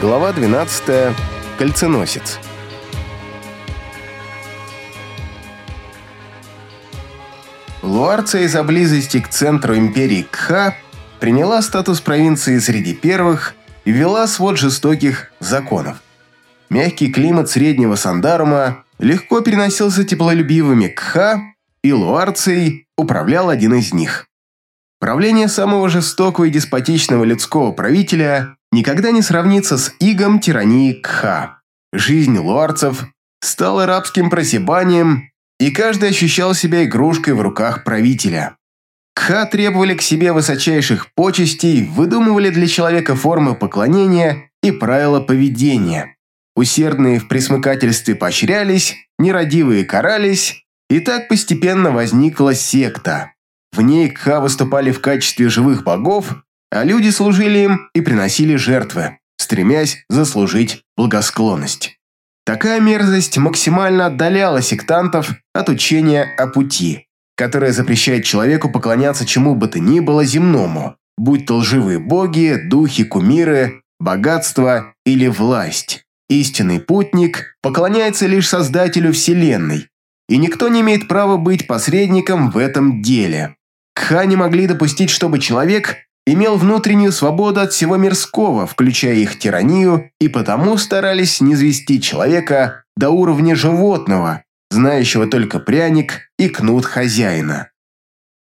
Глава 12. Кольценосец. Луарция из-за близости к центру империи Кха приняла статус провинции среди первых и ввела свод жестоких законов. Мягкий климат среднего Сандарума легко переносился теплолюбивыми Кха, и Луарцией управлял один из них. Правление самого жестокого и деспотичного людского правителя никогда не сравнится с игом тирании Кха. Жизнь луарцев стала рабским просебанием, и каждый ощущал себя игрушкой в руках правителя. Кха требовали к себе высочайших почестей, выдумывали для человека формы поклонения и правила поведения. Усердные в присмыкательстве поощрялись, нерадивые карались, и так постепенно возникла секта. В ней Кха выступали в качестве живых богов, а люди служили им и приносили жертвы, стремясь заслужить благосклонность. Такая мерзость максимально отдаляла сектантов от учения о пути, которое запрещает человеку поклоняться чему бы то ни было земному, будь то лживые боги, духи, кумиры, богатство или власть. Истинный путник поклоняется лишь Создателю Вселенной, и никто не имеет права быть посредником в этом деле. Кха не могли допустить, чтобы человек имел внутреннюю свободу от всего мирского, включая их тиранию, и потому старались низвести человека до уровня животного, знающего только пряник и кнут хозяина.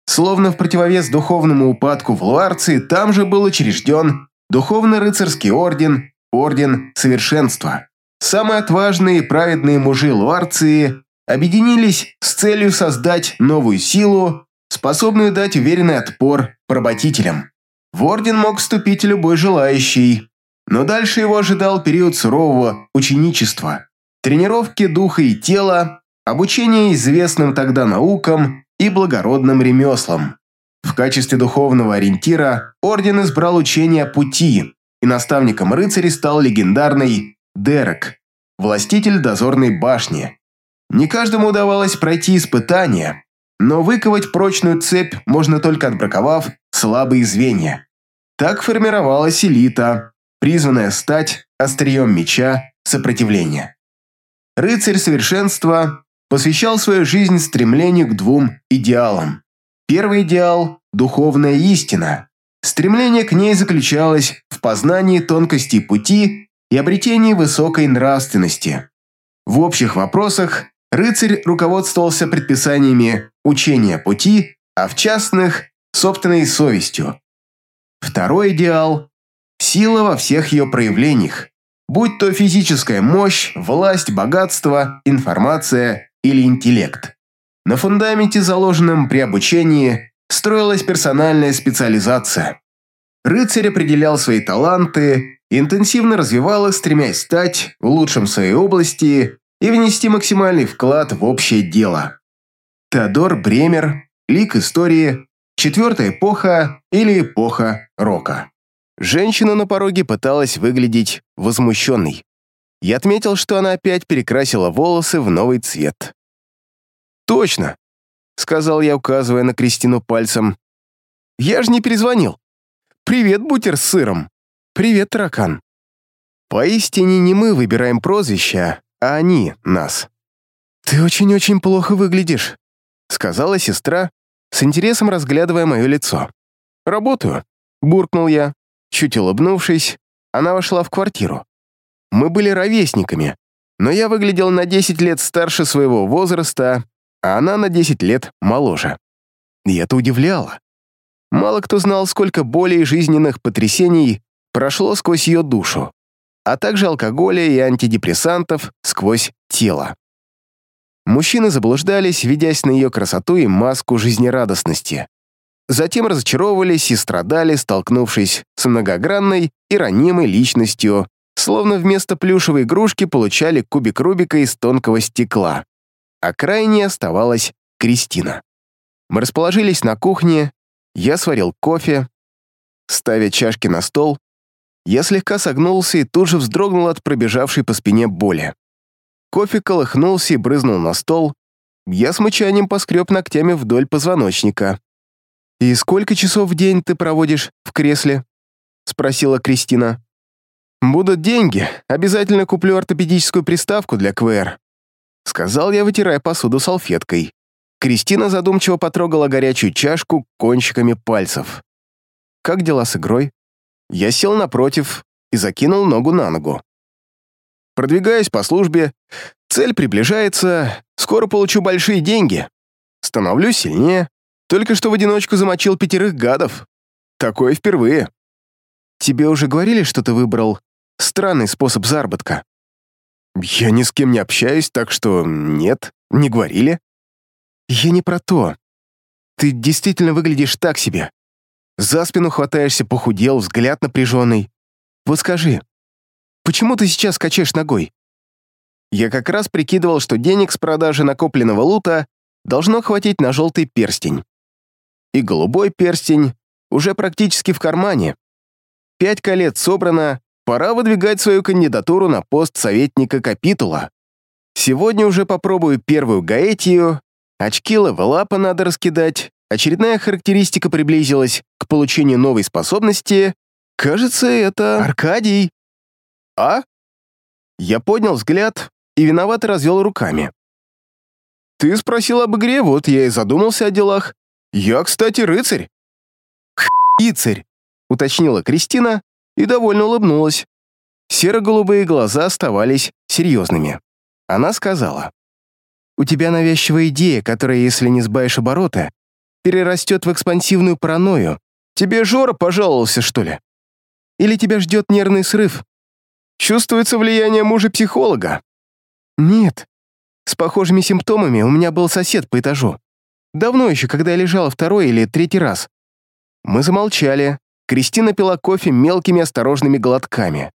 Словно в противовес духовному упадку в Луарции, там же был учрежден духовно-рыцарский орден, орден совершенства. Самые отважные и праведные мужи Луарции объединились с целью создать новую силу, способную дать уверенный отпор поработителям. В орден мог вступить любой желающий, но дальше его ожидал период сурового ученичества, тренировки духа и тела, обучение известным тогда наукам и благородным ремеслам. В качестве духовного ориентира орден избрал учение пути, и наставником рыцарей стал легендарный Дерек, властитель дозорной башни. Не каждому удавалось пройти испытания, но выковать прочную цепь можно только отбраковав слабые звенья. Так формировалась элита, призванная стать острием меча сопротивления. Рыцарь совершенства посвящал свою жизнь стремлению к двум идеалам. Первый идеал – духовная истина. Стремление к ней заключалось в познании тонкостей пути и обретении высокой нравственности. В общих вопросах рыцарь руководствовался предписаниями учения пути, а в частных – собственной совестью. Второй идеал – сила во всех ее проявлениях, будь то физическая мощь, власть, богатство, информация или интеллект. На фундаменте, заложенном при обучении, строилась персональная специализация. Рыцарь определял свои таланты, интенсивно развивал их, стремясь стать лучшим в своей области и внести максимальный вклад в общее дело. Теодор Бремер, Лик истории, Четвертая эпоха или эпоха рока. Женщина на пороге пыталась выглядеть возмущенной. Я отметил, что она опять перекрасила волосы в новый цвет. «Точно», — сказал я, указывая на Кристину пальцем. «Я же не перезвонил. Привет, бутер с сыром. Привет, таракан». Поистине не мы выбираем прозвища, а они нас. «Ты очень-очень плохо выглядишь», — сказала сестра, с интересом разглядывая мое лицо. «Работаю», — буркнул я. Чуть улыбнувшись, она вошла в квартиру. Мы были ровесниками, но я выглядел на 10 лет старше своего возраста, а она на 10 лет моложе. И это удивляло. Мало кто знал, сколько боли и жизненных потрясений прошло сквозь ее душу, а также алкоголя и антидепрессантов сквозь тело. Мужчины заблуждались, ведясь на ее красоту и маску жизнерадостности. Затем разочаровывались и страдали, столкнувшись с многогранной и ранимой личностью, словно вместо плюшевой игрушки получали кубик Рубика из тонкого стекла. А крайне оставалась Кристина. Мы расположились на кухне, я сварил кофе. Ставя чашки на стол, я слегка согнулся и тут же вздрогнул от пробежавшей по спине боли. Кофе колыхнулся и брызнул на стол. Я с мычанием поскреб ногтями вдоль позвоночника. «И сколько часов в день ты проводишь в кресле?» — спросила Кристина. «Будут деньги, обязательно куплю ортопедическую приставку для КВР», сказал я, вытирая посуду салфеткой. Кристина задумчиво потрогала горячую чашку кончиками пальцев. «Как дела с игрой?» Я сел напротив и закинул ногу на ногу. Продвигаюсь по службе, цель приближается, скоро получу большие деньги. Становлюсь сильнее, только что в одиночку замочил пятерых гадов. Такое впервые. Тебе уже говорили, что ты выбрал странный способ заработка? Я ни с кем не общаюсь, так что нет, не говорили. Я не про то. Ты действительно выглядишь так себе. За спину хватаешься, похудел, взгляд напряженный. Вот скажи, почему ты сейчас качаешь ногой? Я как раз прикидывал, что денег с продажи накопленного лута должно хватить на желтый перстень. И голубой перстень уже практически в кармане. Пять колец собрано, пора выдвигать свою кандидатуру на пост советника капитула. Сегодня уже попробую первую гаэтию, очки левелапа надо раскидать, очередная характеристика приблизилась к получению новой способности. Кажется, это... Аркадий. А? Я поднял взгляд и виновато развел руками. Ты спросил об игре, вот я и задумался о делах. Я, кстати, рыцарь. «Рыцарь», — уточнила Кристина и довольно улыбнулась. Серо-голубые глаза оставались серьезными. Она сказала, «У тебя навязчивая идея, которая, если не сбавишь обороты, перерастет в экспансивную паранойю. Тебе Жора пожаловался, что ли? Или тебя ждет нервный срыв? Чувствуется влияние мужа-психолога?» «Нет. С похожими симптомами у меня был сосед по этажу. Давно еще, когда я лежала второй или третий раз. Мы замолчали. Кристина пила кофе мелкими осторожными глотками.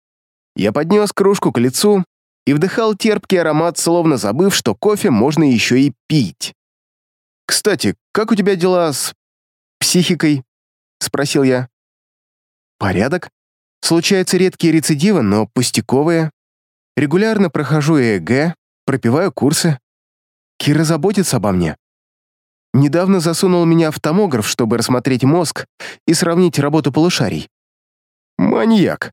Я поднес кружку к лицу и вдыхал терпкий аромат, словно забыв, что кофе можно еще и пить. «Кстати, как у тебя дела с... психикой?» — спросил я. «Порядок. Случаются редкие рецидивы, но пустяковые. Регулярно прохожу ЭЭГ, пропиваю курсы. Кира заботится обо мне. Недавно засунул меня в томограф, чтобы рассмотреть мозг и сравнить работу полушарий. «Маньяк!»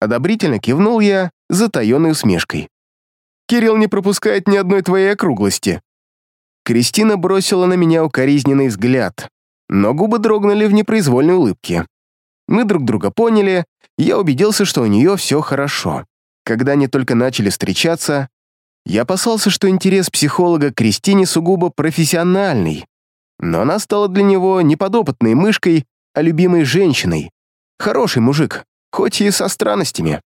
Одобрительно кивнул я затаенной усмешкой. «Кирилл не пропускает ни одной твоей округлости». Кристина бросила на меня укоризненный взгляд, но губы дрогнули в непроизвольной улыбке. Мы друг друга поняли, я убедился, что у нее все хорошо. Когда они только начали встречаться, я опасался, что интерес психолога к Кристине сугубо профессиональный, но она стала для него не подопытной мышкой, а любимой женщиной. Хороший мужик, хоть и со странностями.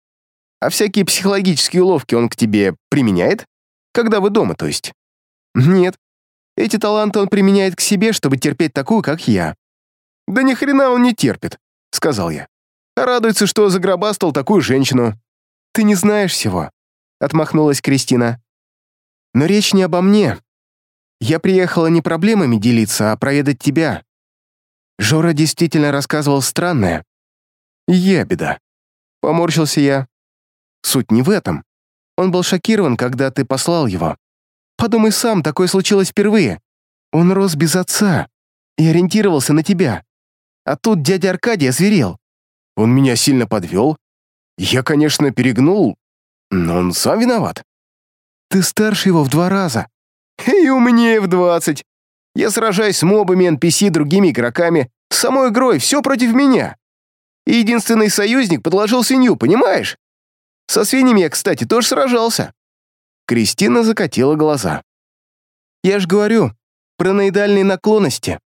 А всякие психологические уловки он к тебе применяет? Когда вы дома, то есть? Нет. Эти таланты он применяет к себе, чтобы терпеть такую, как я. Да ни хрена он не терпит, сказал я. Радуется, что загробастал такую женщину. Ты не знаешь всего, отмахнулась Кристина. Но речь не обо мне. Я приехала не проблемами делиться, а проведать тебя. Жора действительно рассказывал странное. Я беда. Поморщился я. Суть не в этом. Он был шокирован, когда ты послал его. Подумай сам, такое случилось впервые. Он рос без отца и ориентировался на тебя. А тут дядя Аркадий озверел. Он меня сильно подвел. Я, конечно, перегнул, но он сам виноват. Ты старше его в два раза. И умнее в двадцать. Я сражаюсь с мобами, NPC, другими игроками. С самой игрой все против меня. И единственный союзник подложил свинью, понимаешь? Со свиньями я, кстати, тоже сражался. Кристина закатила глаза. Я ж говорю, про наидальные наклонности.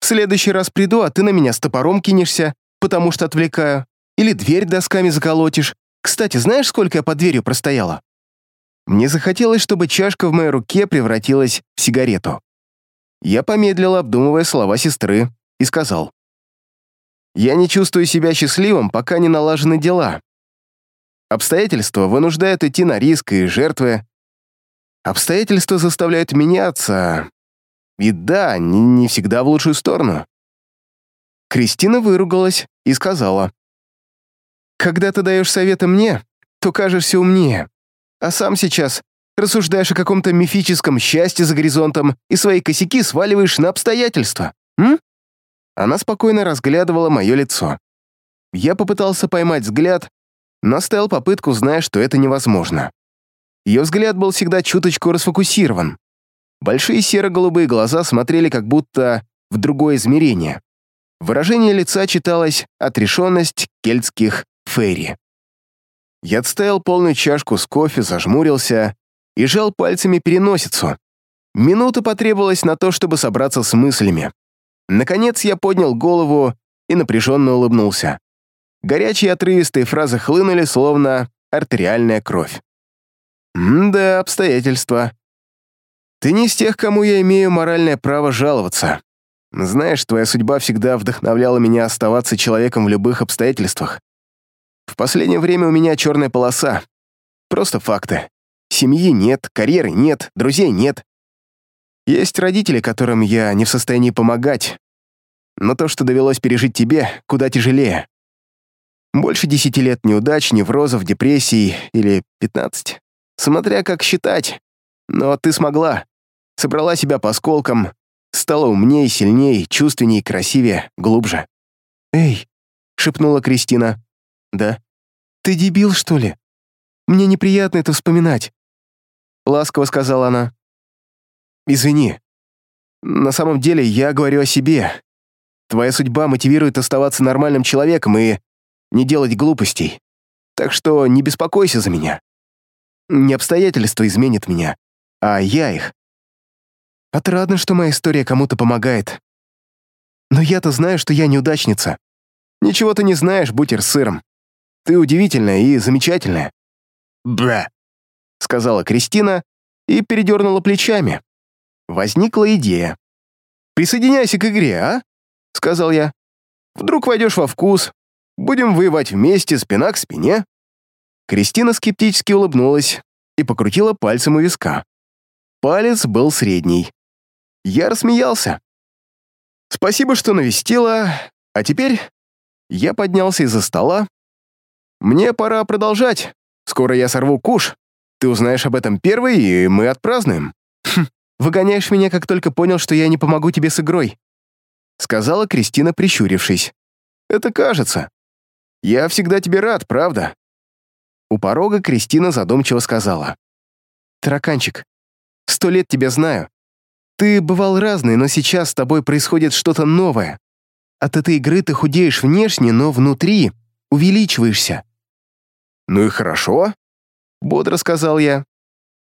В следующий раз приду, а ты на меня с топором кинешься, потому что отвлекаю. Или дверь досками заколотишь. Кстати, знаешь, сколько я под дверью простояла? Мне захотелось, чтобы чашка в моей руке превратилась в сигарету. Я помедлил, обдумывая слова сестры, и сказал. «Я не чувствую себя счастливым, пока не налажены дела. Обстоятельства вынуждают идти на риск и жертвы. Обстоятельства заставляют меняться. И да, не, не всегда в лучшую сторону». Кристина выругалась и сказала. «Когда ты даешь советы мне, то кажешься умнее а сам сейчас рассуждаешь о каком-то мифическом счастье за горизонтом и свои косяки сваливаешь на обстоятельства, м?» Она спокойно разглядывала мое лицо. Я попытался поймать взгляд, но оставил попытку, зная, что это невозможно. Ее взгляд был всегда чуточку расфокусирован. Большие серо-голубые глаза смотрели как будто в другое измерение. Выражение лица читалось «отрешенность кельтских фейри». Я отставил полную чашку с кофе, зажмурился и жал пальцами переносицу. Минута потребовалась на то, чтобы собраться с мыслями. Наконец я поднял голову и напряженно улыбнулся. Горячие отрывистые фразы хлынули, словно артериальная кровь. «Да, обстоятельства. Ты не из тех, кому я имею моральное право жаловаться. Знаешь, твоя судьба всегда вдохновляла меня оставаться человеком в любых обстоятельствах. В последнее время у меня черная полоса. Просто факты. Семьи нет, карьеры нет, друзей нет. Есть родители, которым я не в состоянии помогать. Но то, что довелось пережить тебе, куда тяжелее. Больше десяти лет неудач, неврозов, депрессий или пятнадцать. Смотря как считать. Но ты смогла. Собрала себя по осколкам, стала умнее, сильнее, чувственнее, красивее, глубже. «Эй!» — шепнула Кристина. «Да?» «Ты дебил, что ли? Мне неприятно это вспоминать», — ласково сказала она. «Извини. На самом деле я говорю о себе. Твоя судьба мотивирует оставаться нормальным человеком и не делать глупостей. Так что не беспокойся за меня. Не обстоятельства изменят меня, а я их. Отрадно, что моя история кому-то помогает. Но я-то знаю, что я неудачница. Ничего ты не знаешь, бутер с сыром. Ты удивительная и замечательная. Бля, сказала Кристина и передернула плечами. Возникла идея. «Присоединяйся к игре, а?» — сказал я. «Вдруг войдешь во вкус. Будем воевать вместе, спина к спине». Кристина скептически улыбнулась и покрутила пальцем у виска. Палец был средний. Я рассмеялся. «Спасибо, что навестила. А теперь...» Я поднялся из-за стола. «Мне пора продолжать. Скоро я сорву куш. Ты узнаешь об этом первый, и мы отпразднуем». «Хм, выгоняешь меня, как только понял, что я не помогу тебе с игрой», сказала Кристина, прищурившись. «Это кажется. Я всегда тебе рад, правда?» У порога Кристина задумчиво сказала. «Тараканчик, сто лет тебя знаю. Ты бывал разный, но сейчас с тобой происходит что-то новое. От этой игры ты худеешь внешне, но внутри увеличиваешься». «Ну и хорошо», — бодро сказал я.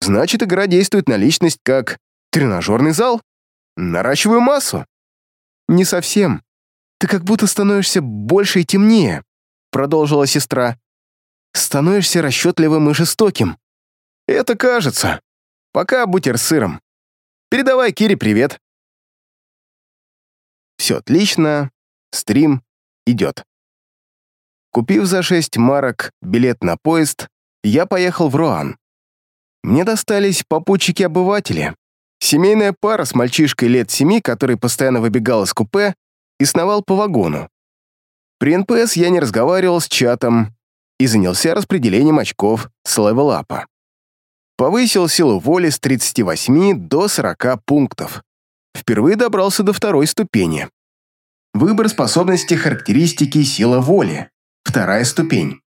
«Значит, игра действует на личность как тренажерный зал. Наращиваю массу». «Не совсем. Ты как будто становишься больше и темнее», — продолжила сестра. «Становишься расчетливым и жестоким». «Это кажется. Пока бутер с сыром». Передавай Кире привет. Все отлично. Стрим идет. Купив за 6 марок билет на поезд, я поехал в Руан. Мне достались попутчики-обыватели. Семейная пара с мальчишкой лет семи, который постоянно выбегал из купе и сновал по вагону. При НПС я не разговаривал с чатом и занялся распределением очков с левелапа повысил силу воли с 38 до 40 пунктов. Впервые добрался до второй ступени. Выбор способности характеристики сила воли. Вторая ступень.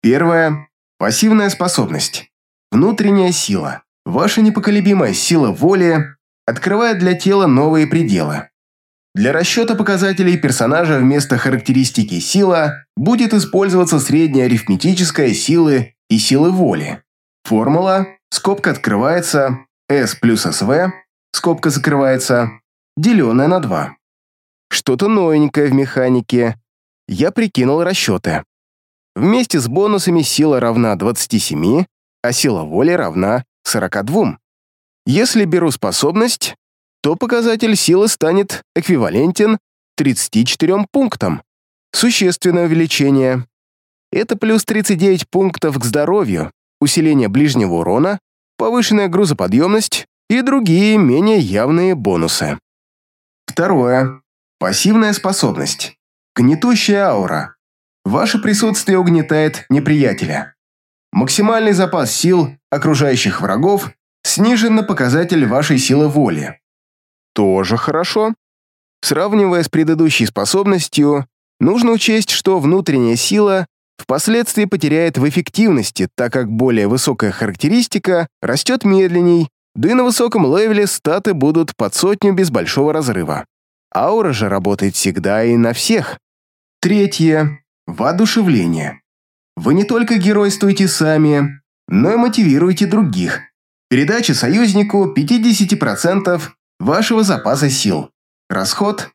Первая – пассивная способность. Внутренняя сила. Ваша непоколебимая сила воли открывает для тела новые пределы. Для расчета показателей персонажа вместо характеристики сила будет использоваться средняя арифметическая силы и силы воли. Формула скобка открывается, S плюс SV, скобка закрывается, деленная на 2. Что-то новенькое в механике. Я прикинул расчеты. Вместе с бонусами сила равна 27, а сила воли равна 42. Если беру способность, то показатель силы станет эквивалентен 34 пунктам. Существенное увеличение. Это плюс 39 пунктов к здоровью, усиление ближнего урона, повышенная грузоподъемность и другие менее явные бонусы. Второе. Пассивная способность. Гнетущая аура. Ваше присутствие угнетает неприятеля. Максимальный запас сил окружающих врагов снижен на показатель вашей силы воли. Тоже хорошо. Сравнивая с предыдущей способностью, нужно учесть, что внутренняя сила впоследствии потеряет в эффективности, так как более высокая характеристика растет медленней, да и на высоком левеле статы будут под сотню без большого разрыва. Аура же работает всегда и на всех. Третье. Воодушевление. Вы не только геройствуете сами, но и мотивируете других. Передача союзнику 50% вашего запаса сил. Расход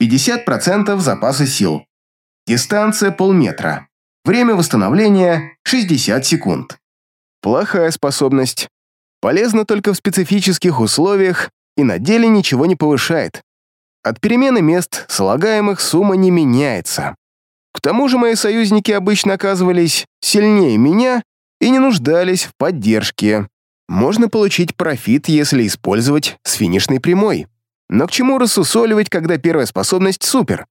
50% запаса сил. Дистанция полметра. Время восстановления 60 секунд. Плохая способность. Полезна только в специфических условиях и на деле ничего не повышает. От перемены мест слагаемых сумма не меняется. К тому же мои союзники обычно оказывались сильнее меня и не нуждались в поддержке. Можно получить профит, если использовать с финишной прямой. Но к чему рассусоливать, когда первая способность супер?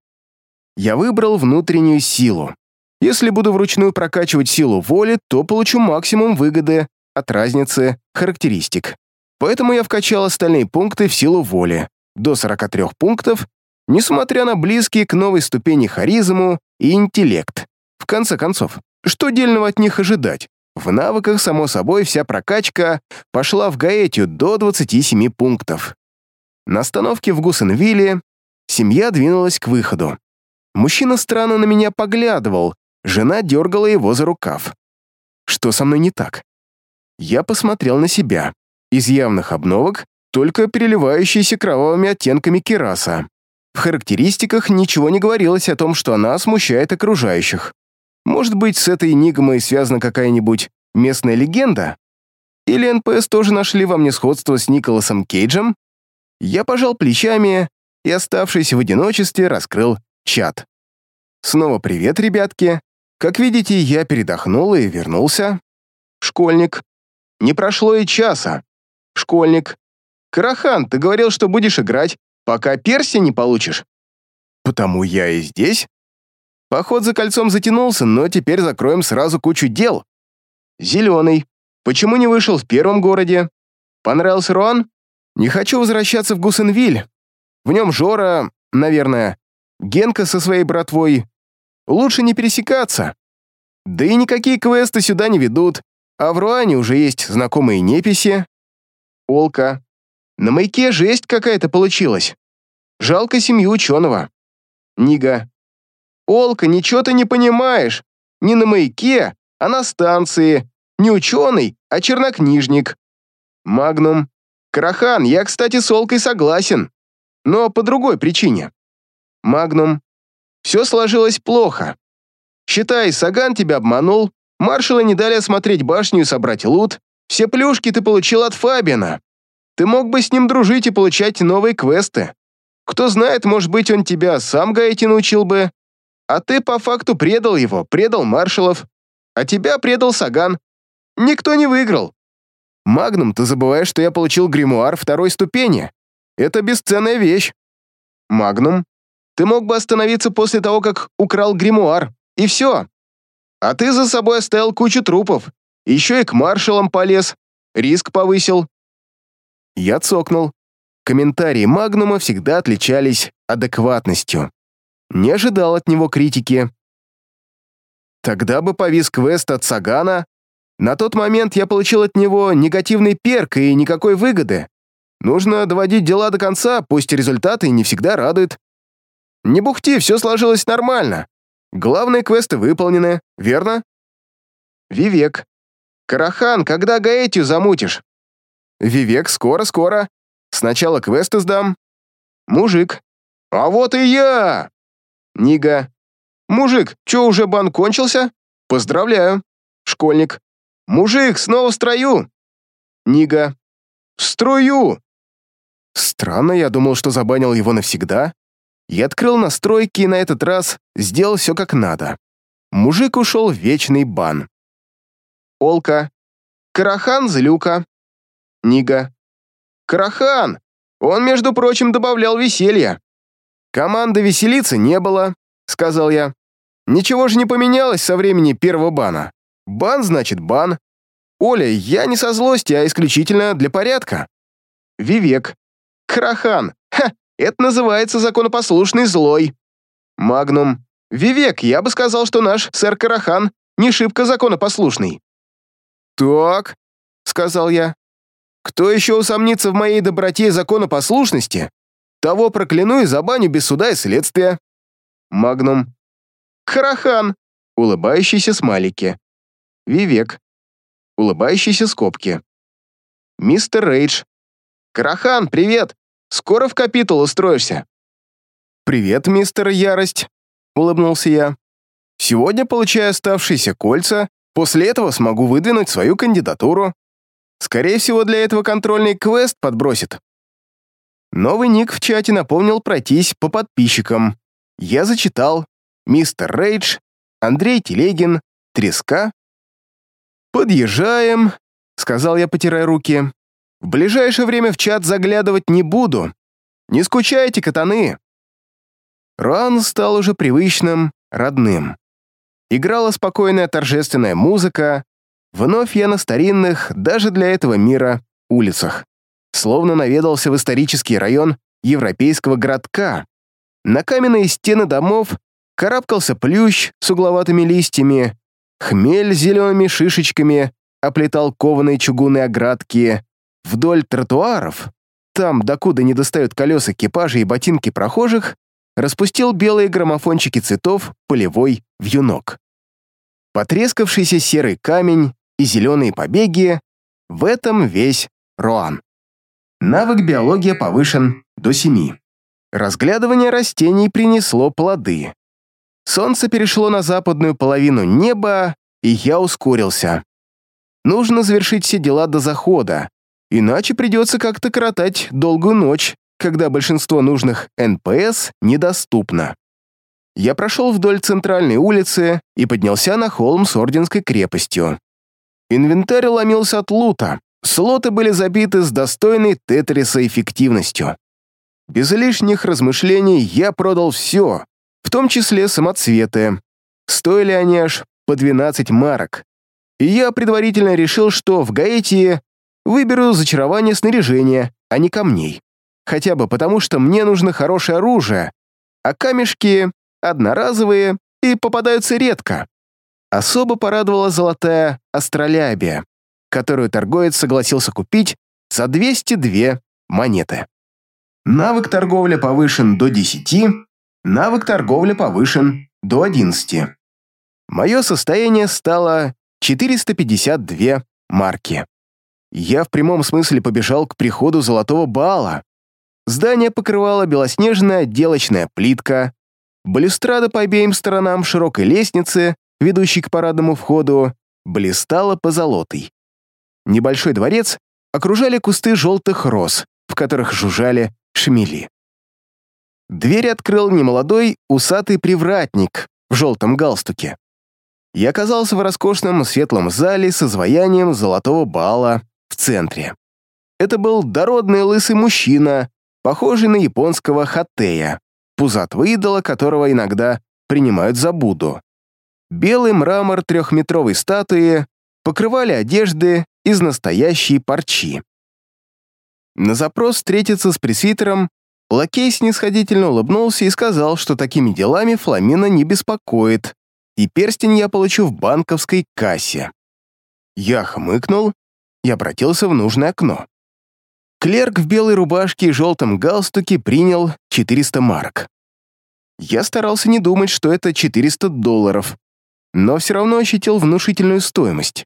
Я выбрал внутреннюю силу. Если буду вручную прокачивать силу воли, то получу максимум выгоды от разницы характеристик. Поэтому я вкачал остальные пункты в силу воли, до 43 пунктов, несмотря на близкие к новой ступени харизму и интеллект. В конце концов, что дельного от них ожидать? В навыках, само собой, вся прокачка пошла в Гаэтию до 27 пунктов. На остановке в Гусенвилле семья двинулась к выходу. Мужчина странно на меня поглядывал, жена дергала его за рукав. Что со мной не так? Я посмотрел на себя. Из явных обновок только переливающаяся кровавыми оттенками кераса. В характеристиках ничего не говорилось о том, что она смущает окружающих. Может быть, с этой энигмой связана какая-нибудь местная легенда? Или НПС тоже нашли во мне сходство с Николасом Кейджем? Я пожал плечами и, оставшись в одиночестве, раскрыл чат. Снова привет, ребятки. Как видите, я передохнул и вернулся. Школьник. Не прошло и часа. Школьник. Карахан, ты говорил, что будешь играть, пока перси не получишь. Потому я и здесь. Поход за кольцом затянулся, но теперь закроем сразу кучу дел. Зеленый. Почему не вышел в первом городе? Понравился Руан? Не хочу возвращаться в Гусенвиль. В нем Жора, наверное, Генка со своей братвой. Лучше не пересекаться. Да и никакие квесты сюда не ведут, а в Руане уже есть знакомые неписи. Олка. На маяке жесть какая-то получилась. Жалко семью ученого. Нига. Олка, ничего ты не понимаешь. Не на маяке, а на станции. Не ученый, а чернокнижник. Магнум. Карахан, я, кстати, с Олкой согласен, но по другой причине. Магнум. Все сложилось плохо. Считай, Саган тебя обманул, маршалы не дали осмотреть башню и собрать лут, все плюшки ты получил от Фабина. Ты мог бы с ним дружить и получать новые квесты. Кто знает, может быть, он тебя сам гоэтии научил бы. А ты по факту предал его, предал маршалов. А тебя предал Саган. Никто не выиграл. Магнум, ты забываешь, что я получил гримуар второй ступени. Это бесценная вещь. Магнум, ты мог бы остановиться после того, как украл гримуар, и все. А ты за собой оставил кучу трупов. Еще и к маршалам полез. Риск повысил. Я цокнул. Комментарии Магнума всегда отличались адекватностью. Не ожидал от него критики. Тогда бы повис квест от Сагана, на тот момент я получил от него негативный перк и никакой выгоды. Нужно доводить дела до конца, пусть результаты не всегда радуют. Не бухти, все сложилось нормально. Главные квесты выполнены, верно? Вивек. Карахан, когда Гаэтию замутишь? Вивек, скоро-скоро. Сначала квесты сдам. Мужик. А вот и я! Нига. Мужик, чё, уже бан кончился? Поздравляю. Школьник. «Мужик, снова в строю!» Нига. «В строю!» Странно, я думал, что забанил его навсегда. Я открыл настройки и на этот раз сделал все как надо. Мужик ушел в вечный бан. Олка. Карахан злюка. Нига. Карахан! Он, между прочим, добавлял веселья. Команды веселиться не было, сказал я. Ничего же не поменялось со времени первого бана. Бан значит бан. Оля, я не со злости, а исключительно для порядка. Вивек. Карахан. Ха, это называется законопослушный злой. Магнум. Вивек, я бы сказал, что наш сэр Карахан не шибко законопослушный». «Так», — сказал я, — «кто еще усомнится в моей доброте и законопослушности, того прокляну и забаню без суда и следствия». Магнум. «Карахан», — улыбающийся смайлики. Вивек, улыбающийся скобки. Мистер Рейдж. «Карахан, привет! Скоро в капитул устроишься?» «Привет, мистер Ярость», — улыбнулся я. «Сегодня получаю оставшиеся кольца, после этого смогу выдвинуть свою кандидатуру. Скорее всего, для этого контрольный квест подбросит». Новый ник в чате напомнил пройтись по подписчикам. Я зачитал «Мистер Рейдж», «Андрей Телегин», «Треска». «Подъезжаем», — сказал я, потирая руки. «В ближайшее время в чат заглядывать не буду. Не скучайте, катаны». Руан стал уже привычным, родным. Играла спокойная торжественная музыка. Вновь я на старинных, даже для этого мира, улицах. Словно наведался в исторический район европейского городка. На каменные стены домов карабкался плющ с угловатыми листьями, хмель с зелеными шишечками оплетал кованые чугунные оградки. Вдоль тротуаров, там, докуда не достают колеса экипажей и ботинки прохожих, распустил белые граммофончики цветов полевой вьюнок. Потрескавшийся серый камень и зеленые побеги — в этом весь Роан. Навык биология повышен до 7. Разглядывание растений принесло плоды. Солнце перешло на западную половину неба, и я ускорился. Нужно завершить все дела до захода, иначе придется как-то коротать долгую ночь когда большинство нужных НПС недоступно. Я прошел вдоль центральной улицы и поднялся на холм с Орденской крепостью. Инвентарь ломился от лута, слоты были забиты с достойной тетриса эффективностью. Без лишних размышлений я продал все, в том числе самоцветы. Стоили они аж по 12 марок. И я предварительно решил, что в Гаэтии выберу зачарование снаряжения, а не камней хотя бы потому, что мне нужно хорошее оружие, а камешки одноразовые и попадаются редко. Особо порадовала золотая астролябия, которую торговец согласился купить за 202 монеты. Навык торговля повышен до 10, навык торговля повышен до 11. Мое состояние стало 452 марки. Я в прямом смысле побежал к приходу золотого бала, Здание покрывала белоснежная отделочная плитка, балюстрада по обеим сторонам широкой лестницы, ведущей к парадному входу, блистала позолотой. Небольшой дворец окружали кусты желтых роз, в которых жужжали шмели. Дверь открыл немолодой усатый привратник в желтом галстуке. Я оказался в роскошном светлом зале с изваянием золотого бала в центре. Это был дородный лысый мужчина похожий на японского хаттея, пузатого идола которого иногда принимают за Будду. Белый мрамор трехметровой статуи покрывали одежды из настоящей парчи. На запрос встретиться с пресвитером лакей снисходительно улыбнулся и сказал, что такими делами Фламина не беспокоит, и перстень я получу в банковской кассе. Я хмыкнул и обратился в нужное окно. Клерк в белой рубашке и желтом галстуке принял 400 марок. Я старался не думать, что это 400 долларов, но все равно ощутил внушительную стоимость.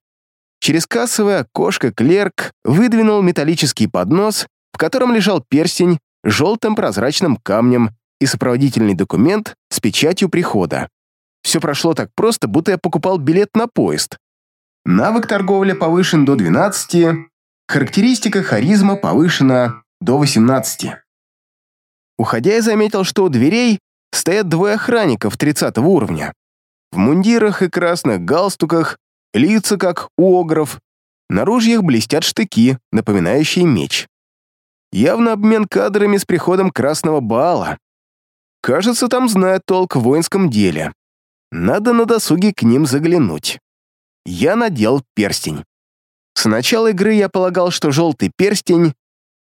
Через кассовое окошко клерк выдвинул металлический поднос, в котором лежал перстень с желтым прозрачным камнем и сопроводительный документ с печатью прихода. Все прошло так просто, будто я покупал билет на поезд. Навык торговля повышен до 12, Характеристика харизма повышена до 18. Уходя, я заметил, что у дверей стоят двое охранников 30 уровня. В мундирах и красных галстуках, лица как у огров, на ружьях блестят штыки, напоминающие меч. Явно обмен кадрами с приходом красного бала. Кажется, там знают толк в воинском деле. Надо на досуге к ним заглянуть. Я надел перстень. С начала игры я полагал, что желтый перстень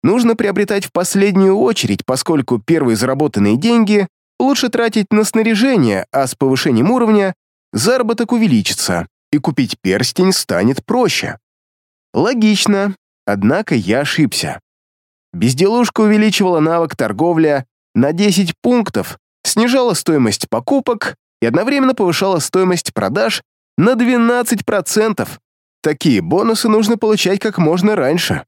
нужно приобретать в последнюю очередь, поскольку первые заработанные деньги лучше тратить на снаряжение, а с повышением уровня заработок увеличится, и купить перстень станет проще. Логично, однако я ошибся. Безделушка увеличивала навык торговля на 10 пунктов, снижала стоимость покупок и одновременно повышала стоимость продаж на 12%. Такие бонусы нужно получать как можно раньше.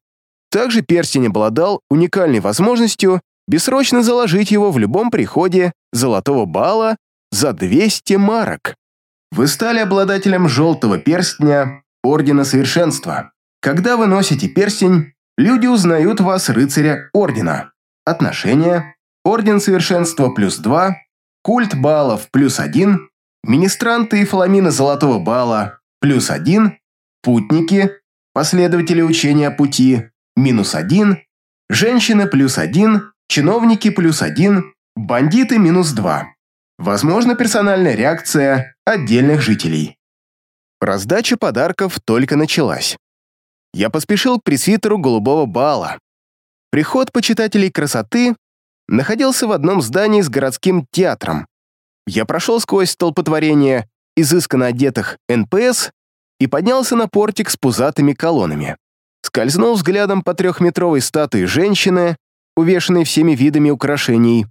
Также перстень обладал уникальной возможностью бессрочно заложить его в любом приходе золотого балла за 200 марок. Вы стали обладателем желтого перстня Ордена Совершенства. Когда вы носите перстень, люди узнают вас рыцаря Ордена. Отношения. Орден Совершенства плюс 2, культ баллов плюс 1, министранты и фламины Золотого Бала плюс 1, путники, последователи учения пути минус 1, женщины плюс 1, чиновники плюс 1, бандиты минус 2. Возможно персональная реакция отдельных жителей. Раздача подарков только началась. Я поспешил к пресвитеру Голубого Бала. Приход почитателей красоты находился в одном здании с городским театром. Я прошел сквозь столпотворение изысканно одетых НПС и поднялся на портик с пузатыми колоннами. Скользнул взглядом по трехметровой статуе женщины, увешанной всеми видами украшений.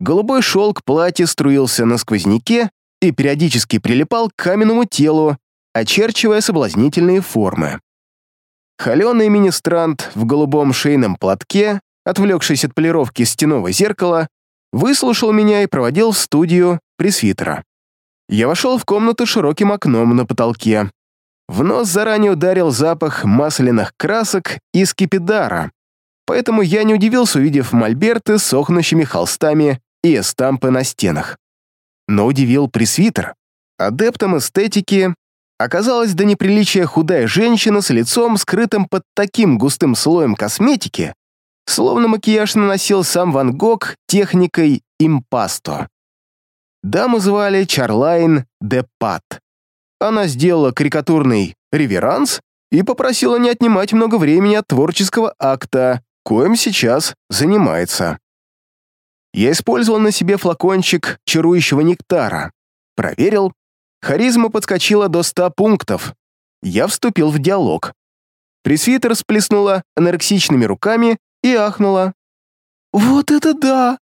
Голубой шелк платья струился на сквозняке и периодически прилипал к каменному телу, очерчивая соблазнительные формы. Холеный министрант в голубом шейном платке, отвлекшись от полировки стенового зеркала, выслушал меня и проводил в студию пресвитера. Я вошел в комнату широким окном на потолке. В нос заранее ударил запах масляных красок и скипидара, поэтому я не удивился, увидев мольберты с сохнущими холстами и эстампы на стенах. Но удивил пресвитер. Адептом эстетики оказалась до неприличия худая женщина с лицом, скрытым под таким густым слоем косметики, словно макияж наносил сам Ван Гог техникой импасто. Даму звали Чарлайн де Пат. Она сделала карикатурный реверанс и попросила не отнимать много времени от творческого акта, коим сейчас занимается. Я использовал на себе флакончик чарующего нектара. Проверил. Харизма подскочила до 100 пунктов. Я вступил в диалог. Пресвитер сплеснула анорексичными руками и ахнула. «Вот это да!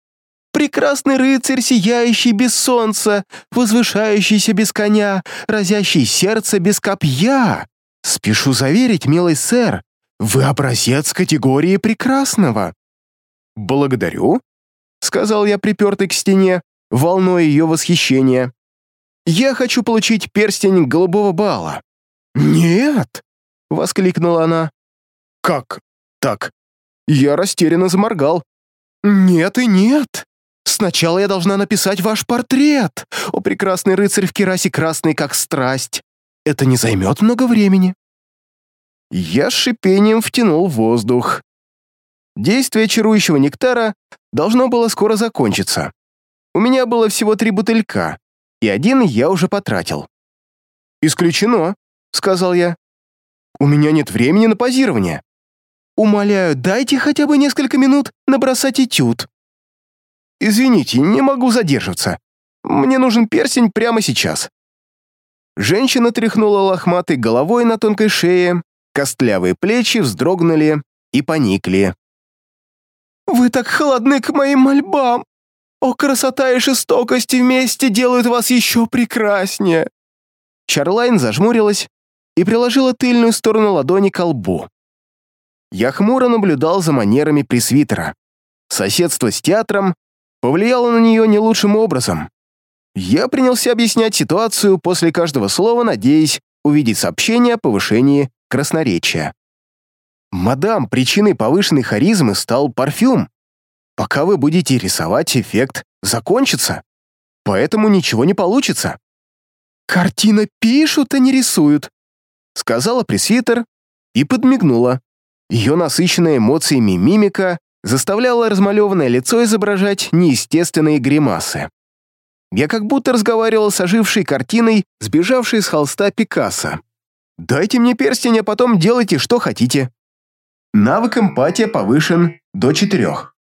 Прекрасный рыцарь, сияющий без солнца, возвышающийся без коня, разящий сердце без копья. Спешу заверить, милый сэр, вы образец категории прекрасного. Благодарю, сказал я, припертый к стене, волной ее восхищения. Я хочу получить перстень голубого бала. Нет, воскликнула она. Как так? Я растерянно заморгал. Нет и нет. Сначала я должна написать ваш портрет. О, прекрасный рыцарь в керасе красный, как страсть. Это не займет много времени. Я с шипением втянул воздух. Действие чарующего нектара должно было скоро закончиться. У меня было всего три бутылька, и один я уже потратил. «Исключено», — сказал я. «У меня нет времени на позирование. Умоляю, дайте хотя бы несколько минут набросать этюд». «Извините, не могу задерживаться. Мне нужен перстень прямо сейчас». Женщина тряхнула лохматой головой на тонкой шее, костлявые плечи вздрогнули и поникли. «Вы так холодны к моим мольбам! О, красота и жестокость вместе делают вас еще прекраснее!» Чарлайн зажмурилась и приложила тыльную сторону ладони к лбу. Я хмуро наблюдал за манерами пресвитера. Соседство с театром повлияло на нее не лучшим образом. Я принялся объяснять ситуацию после каждого слова, надеясь увидеть сообщение о повышении красноречия. «Мадам, причиной повышенной харизмы стал парфюм. Пока вы будете рисовать, эффект закончится, поэтому ничего не получится». «Картина пишут, а не рисуют», — сказала пресвитер и подмигнула. Ее насыщенная эмоциями мимика заставляла размалеванное лицо изображать неестественные гримасы. Я как будто разговаривал с ожившей картиной, сбежавшей с холста Пикассо. «Дайте мне перстень, а потом делайте, что хотите». Навык эмпатия повышен до четырех.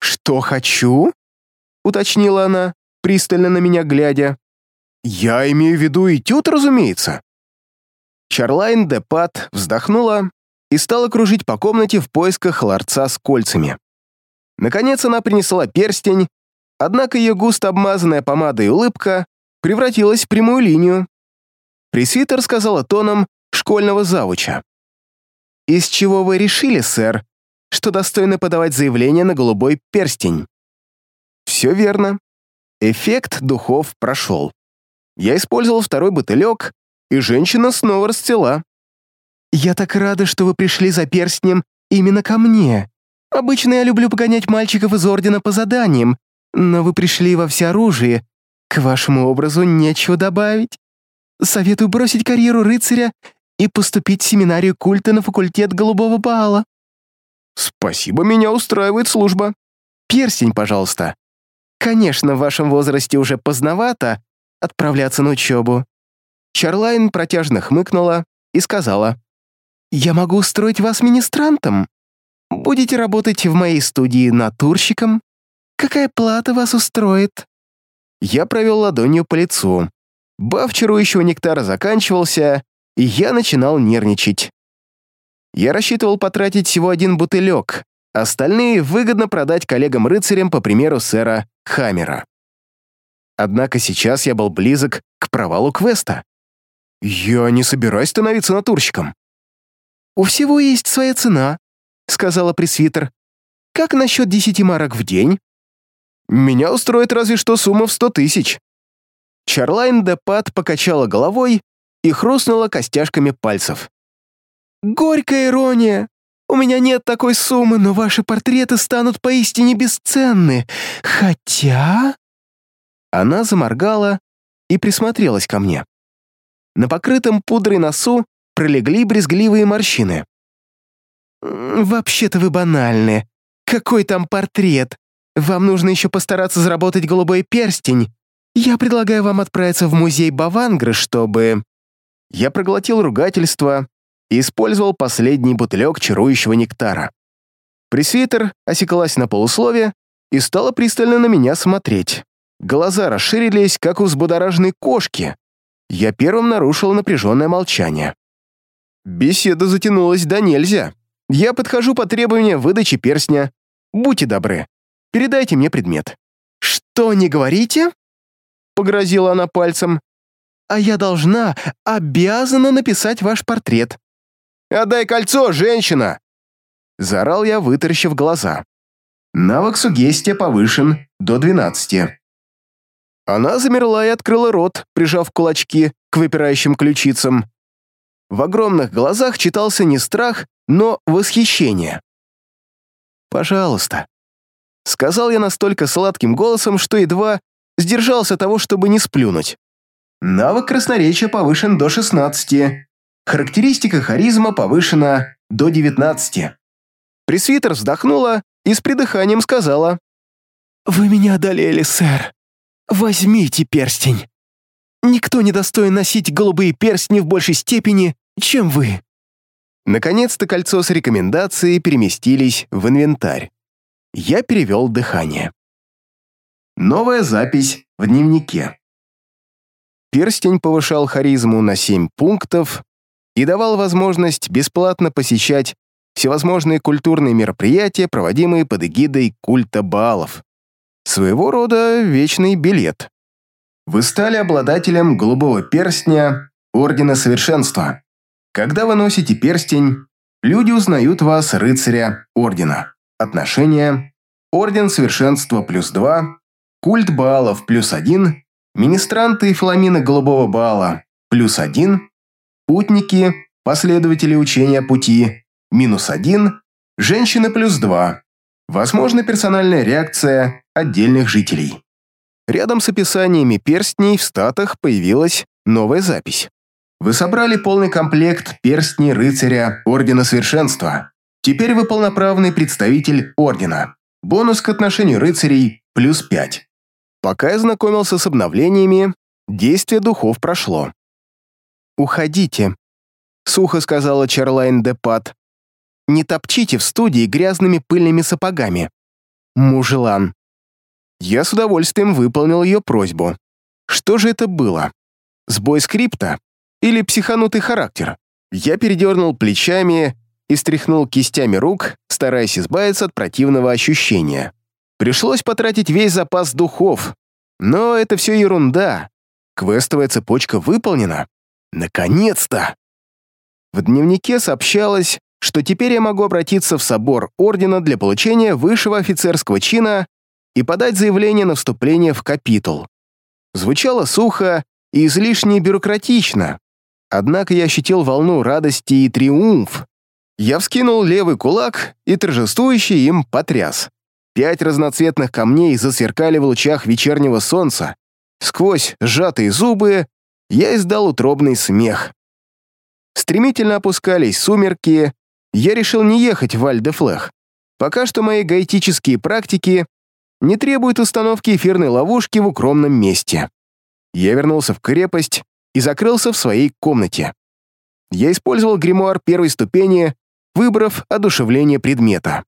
«Что хочу?» — уточнила она, пристально на меня глядя. «Я имею в виду этюд, разумеется». Чарлайн де Пат вздохнула и стала кружить по комнате в поисках ларца с кольцами. Наконец она принесла перстень, однако ее густо обмазанная помада и улыбка превратилась в прямую линию. Пресвитер сказала тоном школьного завуча. «Из чего вы решили, сэр, что достойно подавать заявление на голубой перстень?» «Все верно. Эффект духов прошел. Я использовал второй бутылек, и женщина снова расцвела. «Я так рада, что вы пришли за перстнем именно ко мне. Обычно я люблю погонять мальчиков из Ордена по заданиям, но вы пришли во всеоружие. К вашему образу нечего добавить. Советую бросить карьеру рыцаря и поступить в семинарию культа на факультет Голубого Бала». «Спасибо, меня устраивает служба. Перстень, пожалуйста. Конечно, в вашем возрасте уже поздновато отправляться на учебу». Чарлайн протяжно хмыкнула и сказала, «Я могу устроить вас министрантом. Будете работать в моей студии натурщиком. Какая плата вас устроит?» Я провел ладонью по лицу. Баф чарующего нектара заканчивался, и я начинал нервничать. Я рассчитывал потратить всего один бутылек, остальные выгодно продать коллегам-рыцарям по примеру сэра Хаммера. Однако сейчас я был близок к провалу квеста. Я не собираюсь становиться натурщиком. «У всего есть своя цена», — сказала пресвитер. «Как насчет десяти марок в день?» «Меня устроит разве что сумма в сто тысяч». Чарлайн де Пат покачала головой и хрустнула костяшками пальцев. «Горькая ирония. У меня нет такой суммы, но ваши портреты станут поистине бесценны. Хотя...» Она заморгала и присмотрелась ко мне. На покрытом пудрой носу пролегли брезгливые морщины. «Вообще-то вы банальны. Какой там портрет? Вам нужно еще постараться заработать голубой перстень. Я предлагаю вам отправиться в музей Бавангры, чтобы...» Я проглотил ругательство и использовал последний бутылек чарующего нектара. Пресвитер осеклась на полуслове и стала пристально на меня смотреть. Глаза расширились, как у взбудораженной кошки. Я первым нарушил напряженное молчание. Беседа затянулась да нельзя. Я подхожу по требованию выдачи перстня. Будьте добры, передайте мне предмет. «Что не говорите?» — погрозила она пальцем. «А я должна, обязана написать ваш портрет». «Отдай кольцо, женщина!» Заорал я, вытаращив глаза. Навык сугестия повышен до 12. Она замерла и открыла рот, прижав кулачки к выпирающим ключицам. В огромных глазах читался не страх, но восхищение. «Пожалуйста», — сказал я настолько сладким голосом, что едва сдержался того, чтобы не сплюнуть. Навык красноречия повышен до 16. Характеристика харизма повышена до 19. Пресвитер вздохнула и с придыханием сказала. «Вы меня одолели, сэр. Возьмите перстень. Никто не достоин носить голубые перстни в большей степени, чем вы». Наконец-то кольцо с рекомендацией переместились в инвентарь. Я перевел дыхание. Новая запись в дневнике. Перстень повышал харизму на 7 пунктов и давал возможность бесплатно посещать всевозможные культурные мероприятия, проводимые под эгидой культа Баалов. Своего рода вечный билет. Вы стали обладателем голубого перстня Ордена Совершенства. Когда вы носите перстень, люди узнают вас рыцаря Ордена. Отношения. Орден Совершенства плюс 2, культ Баалов плюс 1, министранты и фламины Голубого Баала плюс 1, путники, последователи учения пути минус 1, женщины плюс 2. Возможна персональная реакция отдельных жителей. Рядом с описаниями перстней в статах появилась новая запись. Вы собрали полный комплект перстней рыцаря Ордена Совершенства. Теперь вы полноправный представитель Ордена. Бонус к отношению рыцарей плюс 5. Пока я знакомился с обновлениями, действие духов прошло. «Уходите», — сухо сказала Чарлайн де Пат. «Не топчите в студии грязными пыльными сапогами. Мужелан». Я с удовольствием выполнил ее просьбу. Что же это было? Сбой скрипта? Или психанутый характер? Я передернул плечами и стряхнул кистями рук, стараясь избавиться от противного ощущения. Пришлось потратить весь запас духов. Но это все ерунда. Квестовая цепочка выполнена. Наконец-то! В дневнике сообщалось, что теперь я могу обратиться в собор ордена для получения высшего офицерского чина и подать заявление на вступление в капитул. Звучало сухо и излишне бюрократично, однако я ощутил волну радости и триумф. Я вскинул левый кулак и торжествующе им потряс. Пять разноцветных камней засверкали в лучах вечернего солнца. Сквозь сжатые зубы я издал утробный смех. Стремительно опускались сумерки, я решил не ехать в Альдефлех. Пока что мои гаэтические практики не требуют установки эфирной ловушки в укромном месте. Я вернулся в крепость и закрылся в своей комнате. Я использовал гримуар первой ступени, выбрав одушевление предмета.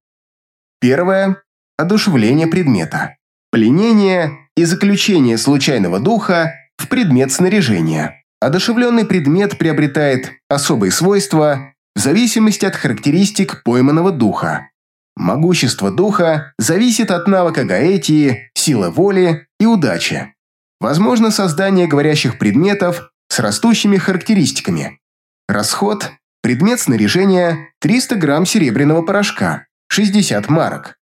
Первое – одушевление предмета. Пленение и заключение случайного духа в предмет снаряжения. Одушевленный предмет приобретает особые свойства в зависимости от характеристик пойманного духа. Могущество духа зависит от навыка гаэтии, силы воли и удачи. Возможно создание говорящих предметов с растущими характеристиками. Расход – предмет снаряжения 300 грамм серебряного порошка, 60 марок.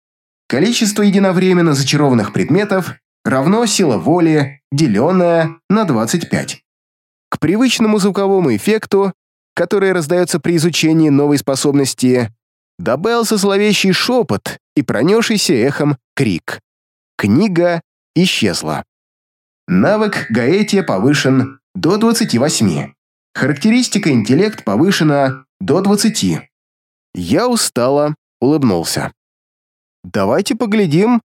Количество единовременно зачарованных предметов равно сила воли, деленная на 25. К привычному звуковому эффекту, который раздается при изучении новой способности, добавился зловещий шепот и пронесшийся эхом крик. Книга исчезла. Навык Гаэтия повышен до 28. Характеристика интеллект повышена до 20. Я устало улыбнулся. «Давайте поглядим,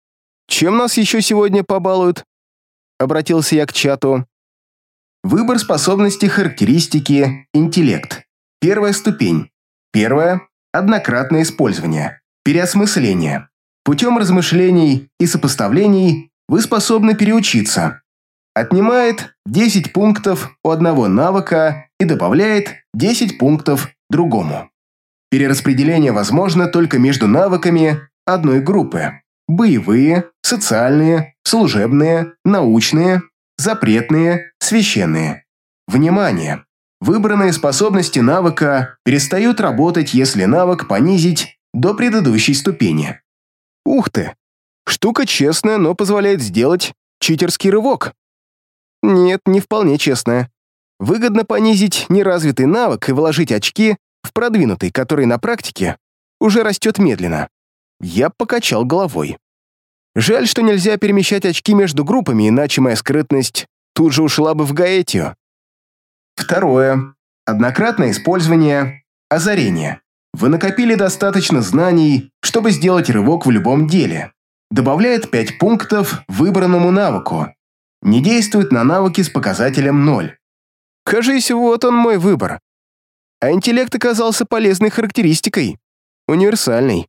чем нас еще сегодня побалуют?» Обратился я к чату. Выбор способности характеристики интеллект. Первая ступень. Первое – однократное использование. Переосмысление. Путем размышлений и сопоставлений вы способны переучиться. Отнимает 10 пунктов у одного навыка и добавляет 10 пунктов другому. Перераспределение возможно только между навыками одной группы. Боевые, социальные, служебные, научные, запретные, священные. Внимание! Выбранные способности навыка перестают работать, если навык понизить до предыдущей ступени. Ух ты! Штука честная, но позволяет сделать читерский рывок. Нет, не вполне честная. Выгодно понизить неразвитый навык и вложить очки в продвинутый, который на практике уже растет медленно. Я покачал головой. Жаль, что нельзя перемещать очки между группами, иначе моя скрытность тут же ушла бы в гаэтию. Второе. Однократное использование озарения. Вы накопили достаточно знаний, чтобы сделать рывок в любом деле. Добавляет 5 пунктов выбранному навыку. Не действует на навыки с показателем 0. Кажись, вот он мой выбор. А интеллект оказался полезной характеристикой. Универсальной.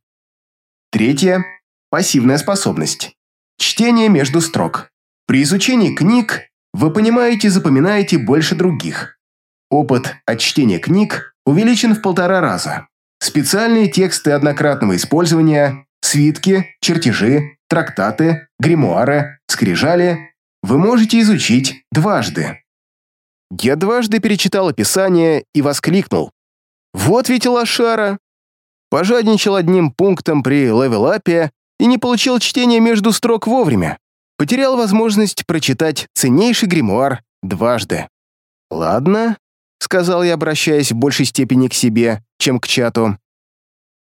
Третье. Пассивная способность. Чтение между строк. При изучении книг вы понимаете и запоминаете больше других. Опыт от чтения книг увеличен в полтора раза. Специальные тексты однократного использования, свитки, чертежи, трактаты, гримуары, скрижали вы можете изучить дважды. Я дважды перечитал описание и воскликнул. Вот ведь лошара! Пожадничал одним пунктом при левелапе и не получил чтение между строк вовремя. Потерял возможность прочитать ценнейший гримуар дважды. «Ладно», — сказал я, обращаясь в большей степени к себе, чем к чату.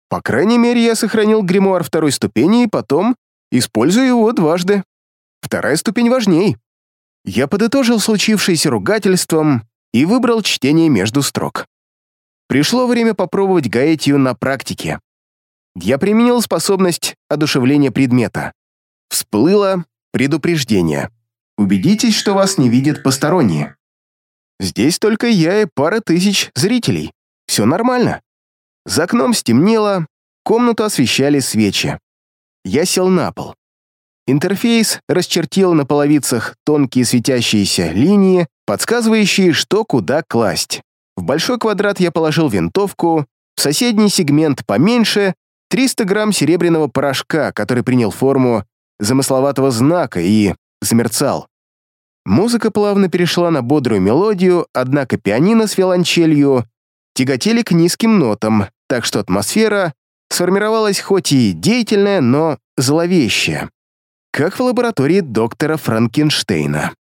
«По крайней мере, я сохранил гримуар второй ступени и потом использую его дважды. Вторая ступень важней». Я подытожил случившееся ругательством и выбрал чтение между строк. Пришло время попробовать гаэтию на практике я применил способность одушевления предмета. Всплыло предупреждение. Убедитесь, что вас не видят посторонние. Здесь только я и пара тысяч зрителей. Все нормально. За окном стемнело, комнату освещали свечи. Я сел на пол. Интерфейс расчертил на половицах тонкие светящиеся линии, подсказывающие, что куда класть. В большой квадрат я положил винтовку, в соседний сегмент поменьше 300 грамм серебряного порошка, который принял форму замысловатого знака и замерцал. Музыка плавно перешла на бодрую мелодию, однако пианино с виолончелью тяготели к низким нотам, так что атмосфера сформировалась хоть и деятельная, но зловещая, как в лаборатории доктора Франкенштейна.